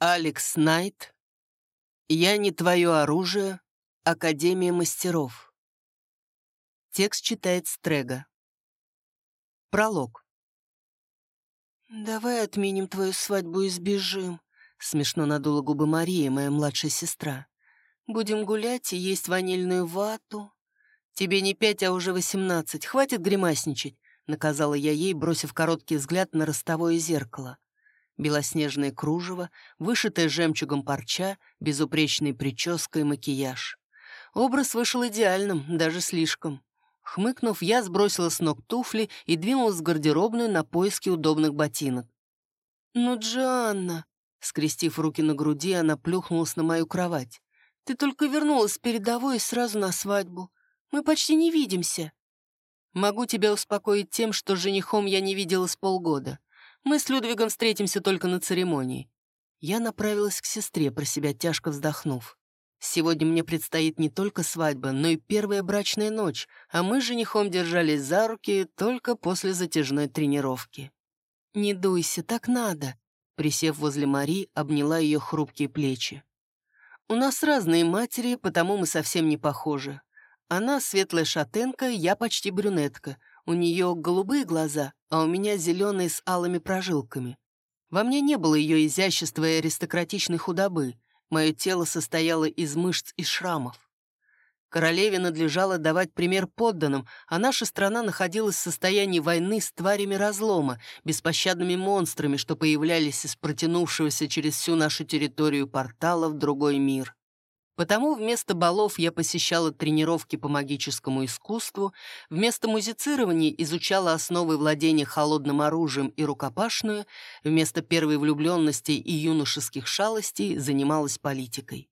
Алекс Найт. Я не твое оружие. Академия мастеров. Текст читает Стрега. Пролог. «Давай отменим твою свадьбу и сбежим», — смешно надула губы Мария, моя младшая сестра. «Будем гулять и есть ванильную вату». «Тебе не пять, а уже восемнадцать. Хватит гримасничать», — наказала я ей, бросив короткий взгляд на ростовое зеркало. Белоснежное кружево, вышитое жемчугом парча, безупречная прическа и макияж. Образ вышел идеальным, даже слишком. Хмыкнув, я сбросила с ног туфли и двинулась в гардеробную на поиски удобных ботинок. «Ну, Джанна!» Скрестив руки на груди, она плюхнулась на мою кровать. «Ты только вернулась с передовой и сразу на свадьбу. Мы почти не видимся». «Могу тебя успокоить тем, что с женихом я не виделась полгода. Мы с Людвигом встретимся только на церемонии». Я направилась к сестре, про себя тяжко вздохнув. Сегодня мне предстоит не только свадьба, но и первая брачная ночь, а мы с женихом держались за руки только после затяжной тренировки. «Не дуйся, так надо», — присев возле Мари, обняла ее хрупкие плечи. «У нас разные матери, потому мы совсем не похожи. Она светлая шатенка, я почти брюнетка. У нее голубые глаза, а у меня зеленые с алыми прожилками. Во мне не было ее изящества и аристократичной худобы. Мое тело состояло из мышц и шрамов. Королеве надлежало давать пример подданным, а наша страна находилась в состоянии войны с тварями разлома, беспощадными монстрами, что появлялись из протянувшегося через всю нашу территорию портала в другой мир. Потому вместо балов я посещала тренировки по магическому искусству, вместо музицирования изучала основы владения холодным оружием и рукопашную, вместо первой влюбленности и юношеских шалостей занималась политикой.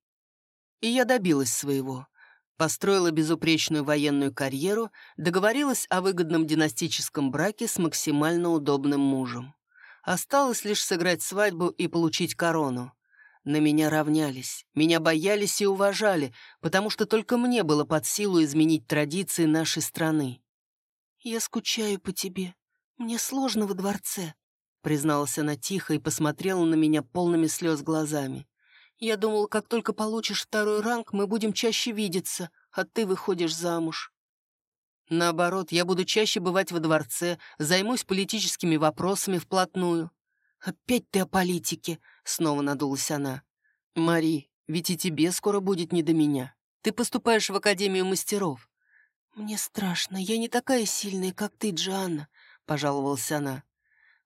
И я добилась своего. Построила безупречную военную карьеру, договорилась о выгодном династическом браке с максимально удобным мужем. Осталось лишь сыграть свадьбу и получить корону. На меня равнялись, меня боялись и уважали, потому что только мне было под силу изменить традиции нашей страны. «Я скучаю по тебе. Мне сложно во дворце», — призналась она тихо и посмотрела на меня полными слез глазами. «Я думала, как только получишь второй ранг, мы будем чаще видеться, а ты выходишь замуж». «Наоборот, я буду чаще бывать во дворце, займусь политическими вопросами вплотную». «Опять ты о политике», — снова надулась она. «Мари, ведь и тебе скоро будет не до меня. Ты поступаешь в Академию мастеров». «Мне страшно, я не такая сильная, как ты, Джоанна», — пожаловалась она.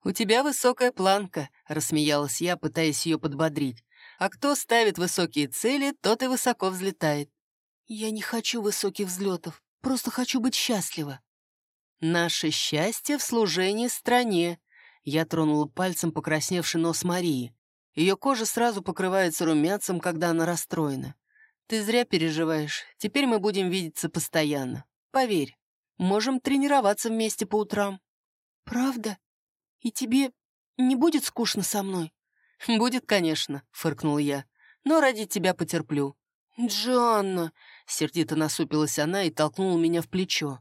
«У тебя высокая планка», — рассмеялась я, пытаясь ее подбодрить. «А кто ставит высокие цели, тот и высоко взлетает». «Я не хочу высоких взлетов, просто хочу быть счастлива». «Наше счастье в служении стране», я тронула пальцем покрасневший нос Марии. Ее кожа сразу покрывается румянцем, когда она расстроена. Ты зря переживаешь. Теперь мы будем видеться постоянно. Поверь, можем тренироваться вместе по утрам. Правда? И тебе не будет скучно со мной? Будет, конечно, фыркнул я. Но ради тебя потерплю. Джанна! Сердито насупилась она и толкнула меня в плечо.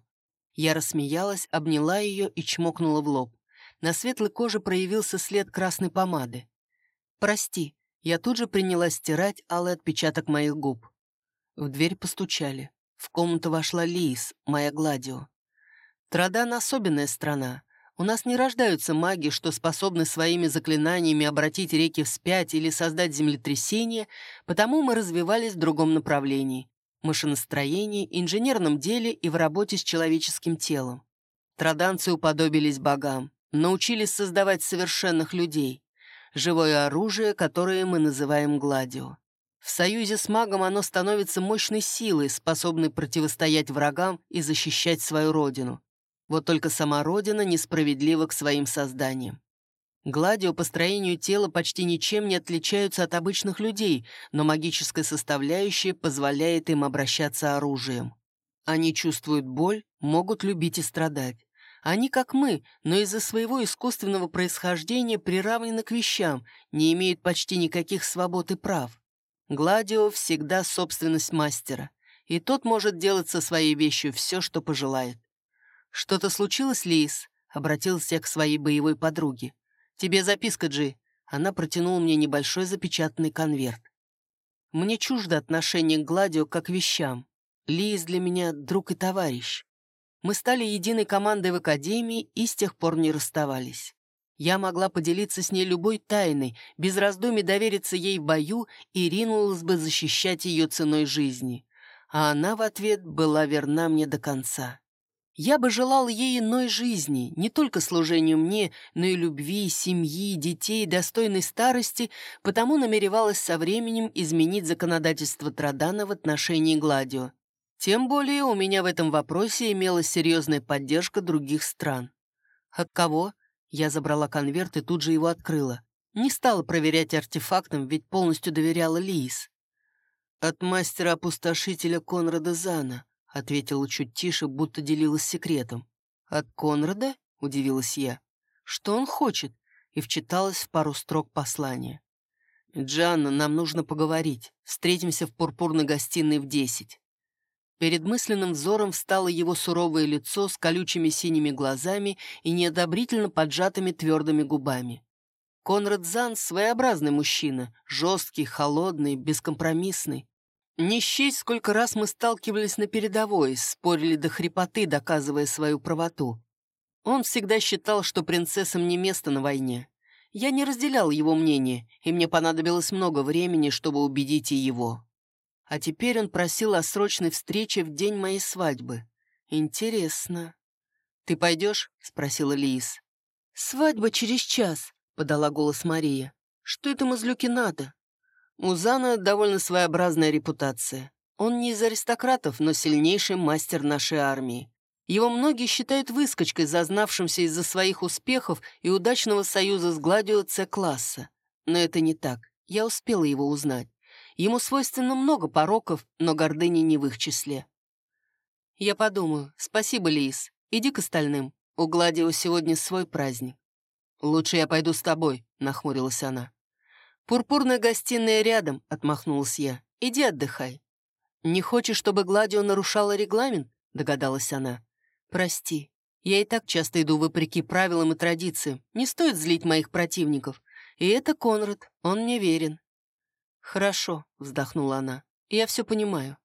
Я рассмеялась, обняла ее и чмокнула в лоб. На светлой коже проявился след красной помады. «Прости», я тут же принялась стирать алый отпечаток моих губ. В дверь постучали. В комнату вошла Лиис, моя Гладио. Традан — особенная страна. У нас не рождаются маги, что способны своими заклинаниями обратить реки вспять или создать землетрясение, потому мы развивались в другом направлении — машиностроении, инженерном деле и в работе с человеческим телом. Траданцы уподобились богам научились создавать совершенных людей, живое оружие, которое мы называем гладио. В союзе с магом оно становится мощной силой, способной противостоять врагам и защищать свою родину. Вот только сама родина несправедлива к своим созданиям. Гладио по строению тела почти ничем не отличаются от обычных людей, но магическая составляющая позволяет им обращаться оружием. Они чувствуют боль, могут любить и страдать. Они, как мы, но из-за своего искусственного происхождения приравнены к вещам, не имеют почти никаких свобод и прав. Гладио всегда собственность мастера, и тот может делать со своей вещью все, что пожелает. «Что-то случилось, Лиис?» — обратился я к своей боевой подруге. «Тебе записка, Джи. Она протянула мне небольшой запечатанный конверт. Мне чуждо отношение к Гладио как к вещам. Лиз для меня друг и товарищ. Мы стали единой командой в академии и с тех пор не расставались. Я могла поделиться с ней любой тайной, без раздумий довериться ей в бою и ринулась бы защищать ее ценой жизни. А она в ответ была верна мне до конца. Я бы желал ей иной жизни, не только служению мне, но и любви, семьи, детей, достойной старости, потому намеревалась со временем изменить законодательство Традана в отношении Гладио. Тем более у меня в этом вопросе имелась серьезная поддержка других стран. От кого? Я забрала конверт и тут же его открыла. Не стала проверять артефактом, ведь полностью доверяла Лиис. От мастера-опустошителя Конрада Зана. — ответила чуть тише, будто делилась секретом. «От Конрада?» — удивилась я. «Что он хочет?» и вчиталась в пару строк послания. «Джанна, нам нужно поговорить. Встретимся в пурпурной гостиной в десять». Перед мысленным взором встало его суровое лицо с колючими синими глазами и неодобрительно поджатыми твердыми губами. Конрад Зан — своеобразный мужчина, жесткий, холодный, бескомпромиссный. Не счесть, сколько раз мы сталкивались на передовой, спорили до хрипоты, доказывая свою правоту. Он всегда считал, что принцессам не место на войне. Я не разделял его мнение, и мне понадобилось много времени, чтобы убедить и его. А теперь он просил о срочной встрече в день моей свадьбы. Интересно. «Ты пойдешь?» — спросила Лиис. «Свадьба через час», — подала голос Мария. «Что этому злюке надо?» У Зана довольно своеобразная репутация. Он не из аристократов, но сильнейший мастер нашей армии. Его многие считают выскочкой, зазнавшимся из-за своих успехов и удачного союза с Гладио С-класса. Но это не так. Я успела его узнать. Ему свойственно много пороков, но гордыни не в их числе. Я подумаю. Спасибо, Лиис. Иди к остальным. У Гладио сегодня свой праздник. «Лучше я пойду с тобой», — нахмурилась она. «Пурпурная гостиная рядом», — отмахнулась я. «Иди отдыхай». «Не хочешь, чтобы Гладио нарушала регламент?» — догадалась она. «Прости. Я и так часто иду вопреки правилам и традициям. Не стоит злить моих противников. И это Конрад. Он мне верен». «Хорошо», — вздохнула она. «Я все понимаю».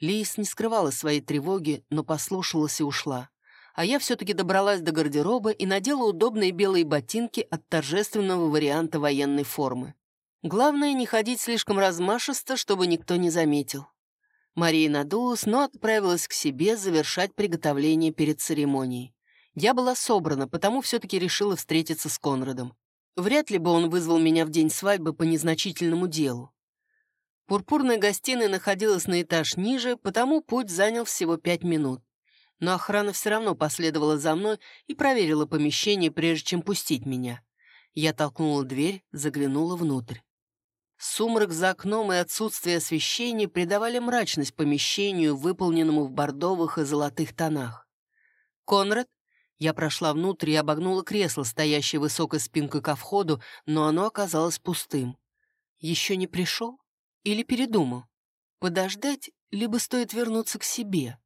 Лис не скрывала своей тревоги, но послушалась и ушла. А я все-таки добралась до гардероба и надела удобные белые ботинки от торжественного варианта военной формы. Главное, не ходить слишком размашисто, чтобы никто не заметил. Мария надулась, но отправилась к себе завершать приготовление перед церемонией. Я была собрана, потому все-таки решила встретиться с Конрадом. Вряд ли бы он вызвал меня в день свадьбы по незначительному делу. Пурпурная гостиная находилась на этаж ниже, потому путь занял всего пять минут. Но охрана все равно последовала за мной и проверила помещение, прежде чем пустить меня. Я толкнула дверь, заглянула внутрь. Сумрак за окном и отсутствие освещения придавали мрачность помещению, выполненному в бордовых и золотых тонах. «Конрад?» Я прошла внутрь и обогнула кресло, стоящее высокой спинкой ко входу, но оно оказалось пустым. Еще не пришел? Или передумал? Подождать, либо стоит вернуться к себе?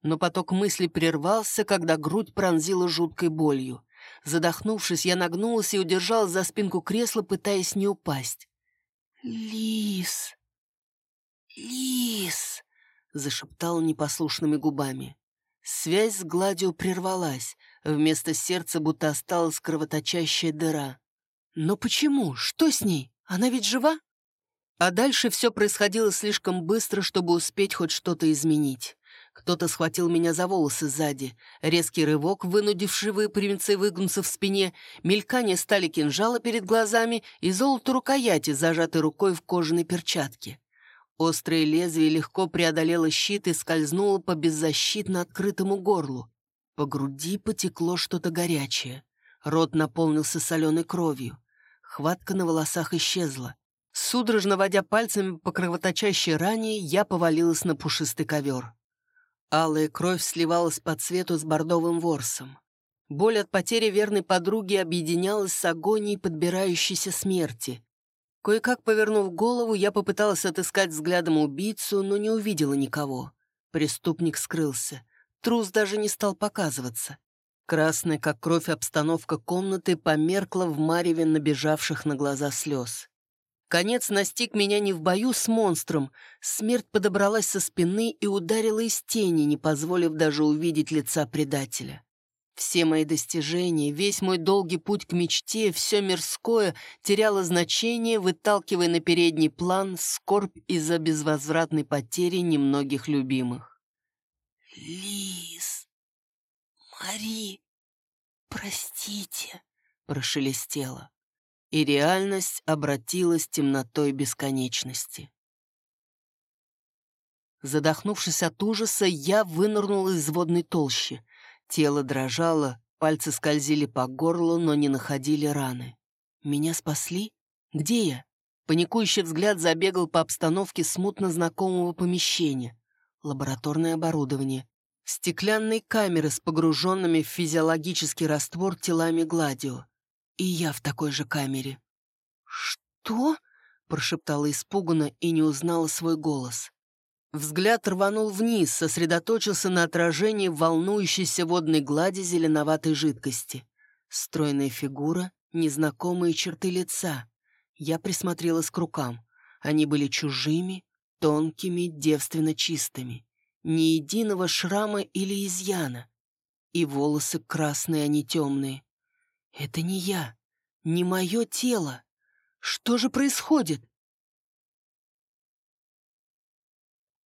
Но поток мыслей прервался, когда грудь пронзила жуткой болью. Задохнувшись, я нагнулась и удержалась за спинку кресла, пытаясь не упасть. «Лис! Лис!» — зашептал непослушными губами. Связь с гладью прервалась. Вместо сердца будто осталась кровоточащая дыра. «Но почему? Что с ней? Она ведь жива?» А дальше все происходило слишком быстро, чтобы успеть хоть что-то изменить. Кто-то схватил меня за волосы сзади. Резкий рывок, вынудивший выпрямиться выгнуться в спине, мелькание стали кинжала перед глазами и золото рукояти, зажатой рукой в кожаной перчатке. Острое лезвие легко преодолело щит и скользнуло по беззащитно открытому горлу. По груди потекло что-то горячее. Рот наполнился соленой кровью. Хватка на волосах исчезла. Судорожно водя пальцами по кровоточащей ране, я повалилась на пушистый ковер. Алая кровь сливалась по цвету с бордовым ворсом. Боль от потери верной подруги объединялась с агонией подбирающейся смерти. Кое-как повернув голову, я попыталась отыскать взглядом убийцу, но не увидела никого. Преступник скрылся. Трус даже не стал показываться. Красная, как кровь, обстановка комнаты померкла в мареве набежавших на глаза слез. Конец настиг меня не в бою с монстром. Смерть подобралась со спины и ударила из тени, не позволив даже увидеть лица предателя. Все мои достижения, весь мой долгий путь к мечте, все мирское теряло значение, выталкивая на передний план скорбь из-за безвозвратной потери немногих любимых. «Лис! Мари! Простите!» — прошелестело и реальность обратилась темнотой бесконечности. Задохнувшись от ужаса, я вынырнула из водной толщи. Тело дрожало, пальцы скользили по горлу, но не находили раны. Меня спасли? Где я? Паникующий взгляд забегал по обстановке смутно знакомого помещения. Лабораторное оборудование. Стеклянные камеры с погруженными в физиологический раствор телами Гладио. И я в такой же камере. «Что?» — прошептала испуганно и не узнала свой голос. Взгляд рванул вниз, сосредоточился на отражении волнующейся водной глади зеленоватой жидкости. Стройная фигура, незнакомые черты лица. Я присмотрелась к рукам. Они были чужими, тонкими, девственно чистыми. Ни единого шрама или изъяна. И волосы красные, а не темные. Это не я, не мое тело. Что же происходит?